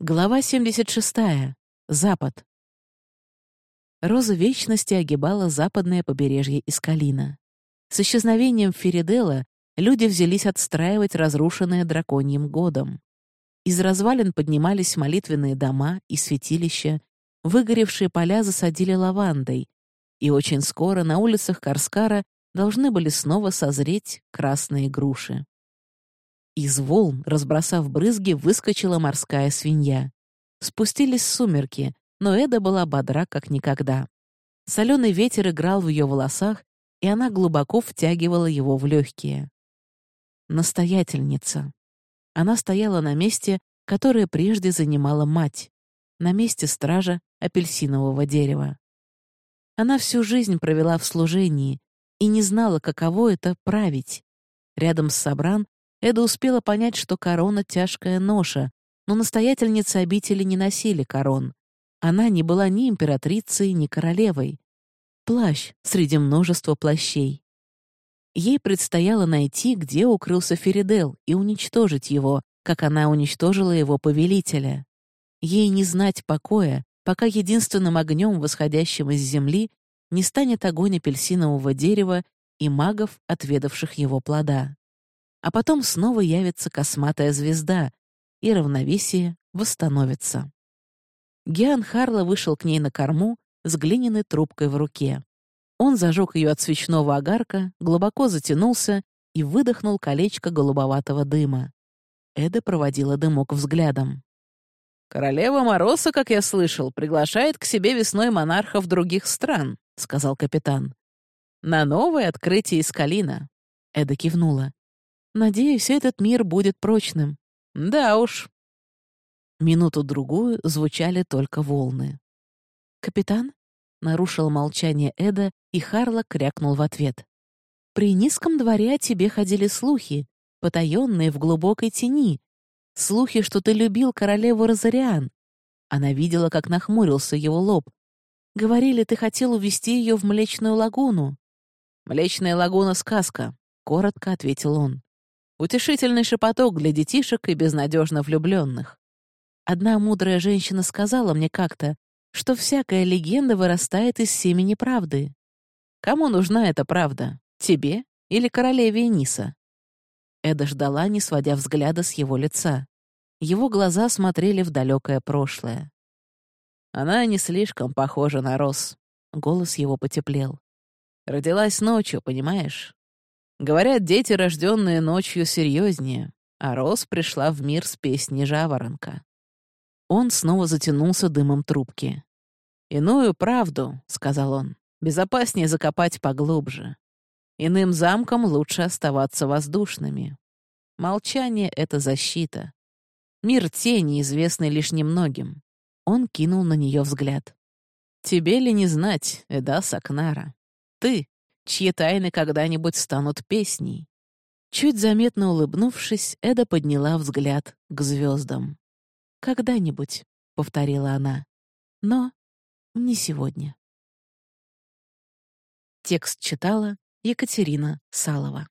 Глава 76. Запад. Роза Вечности огибала западное побережье Искалина. С исчезновением Феридела люди взялись отстраивать разрушенное драконьим годом. Из развалин поднимались молитвенные дома и святилища, выгоревшие поля засадили лавандой, и очень скоро на улицах Карскара должны были снова созреть красные груши. Из волн, разбросав брызги, выскочила морская свинья. Спустились сумерки, но Эда была бодра, как никогда. Соленый ветер играл в ее волосах, и она глубоко втягивала его в легкие. Настоятельница. Она стояла на месте, которое прежде занимала мать, на месте стража апельсинового дерева. Она всю жизнь провела в служении и не знала, каково это — править. Рядом с Сабран Эда успела понять, что корона — тяжкая ноша, но настоятельницы обители не носили корон. Она не была ни императрицей, ни королевой. Плащ среди множества плащей. Ей предстояло найти, где укрылся Феридел, и уничтожить его, как она уничтожила его повелителя. Ей не знать покоя, пока единственным огнем, восходящим из земли, не станет огонь апельсинового дерева и магов, отведавших его плода а потом снова явится косматая звезда, и равновесие восстановится. Гиан Харло вышел к ней на корму с глиняной трубкой в руке. Он зажег ее от свечного огарка, глубоко затянулся и выдохнул колечко голубоватого дыма. Эда проводила дымок взглядом. «Королева Мороса, как я слышал, приглашает к себе весной монархов других стран», — сказал капитан. «На новое открытие из Калина». Эда кивнула. Надеюсь, этот мир будет прочным. Да уж. Минуту-другую звучали только волны. «Капитан?» — нарушил молчание Эда, и Харла крякнул в ответ. «При низком дворе о тебе ходили слухи, потаенные в глубокой тени. Слухи, что ты любил королеву Розариан. Она видела, как нахмурился его лоб. Говорили, ты хотел увести ее в Млечную лагуну. «Млечная лагуна — сказка», — коротко ответил он. Утешительный шепоток для детишек и безнадежно влюбленных. Одна мудрая женщина сказала мне как-то, что всякая легенда вырастает из семени правды. Кому нужна эта правда? Тебе или королеве Эниса? Эда ждала, не сводя взгляда с его лица. Его глаза смотрели в далекое прошлое. Она не слишком похожа на Рос. Голос его потеплел. Родилась ночью, понимаешь? Говорят, дети, рожденные ночью, серьезнее, а Рос пришла в мир с песней жаворонка. Он снова затянулся дымом трубки. «Иную правду», — сказал он, — «безопаснее закопать поглубже. Иным замкам лучше оставаться воздушными. Молчание — это защита. Мир тени, известный лишь немногим». Он кинул на нее взгляд. «Тебе ли не знать, Эда Сакнара? Ты чьи тайны когда-нибудь станут песней. Чуть заметно улыбнувшись, Эда подняла взгляд к звездам. «Когда-нибудь», — повторила она, — «но не сегодня». Текст читала Екатерина Салова.